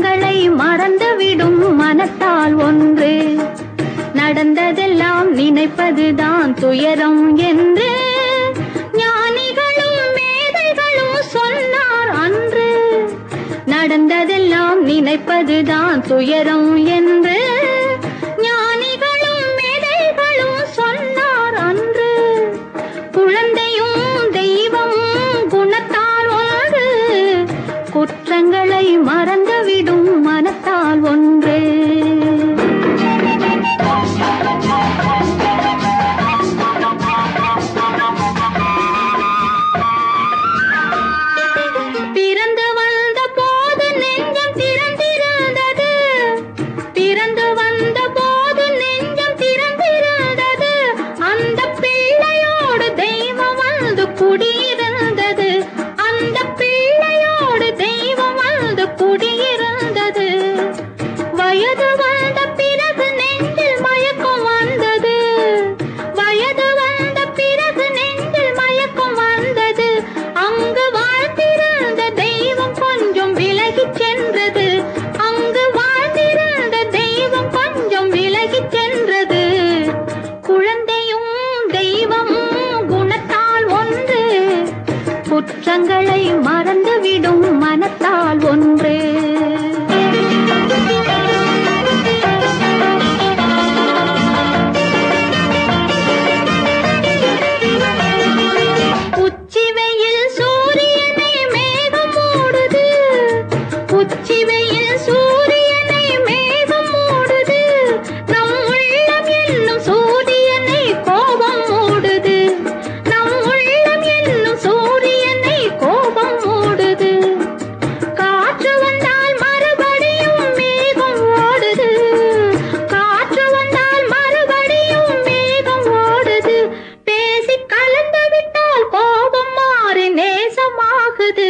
கண்களை மறந்துவிடும் மனத்தால் ஒன்று. நடந்ததெல்லாம் நினைப்பதுதான் துயரம் என்று ஞானிகளும் மேதைகளும் சொன்னார் அன்று. நடந்ததெல்லாம் நினைப்பதுதான் துயரம் என்று வாழ்வொன் கஷ்டங்களை மறந்துவிடும் மனத்தால் ஒன்று. என்பது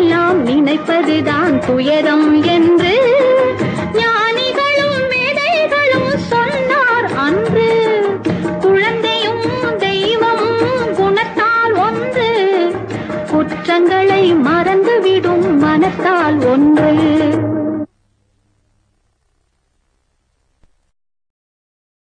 போதெல்லாம் நினைப்பதுதான் துயரம் என்று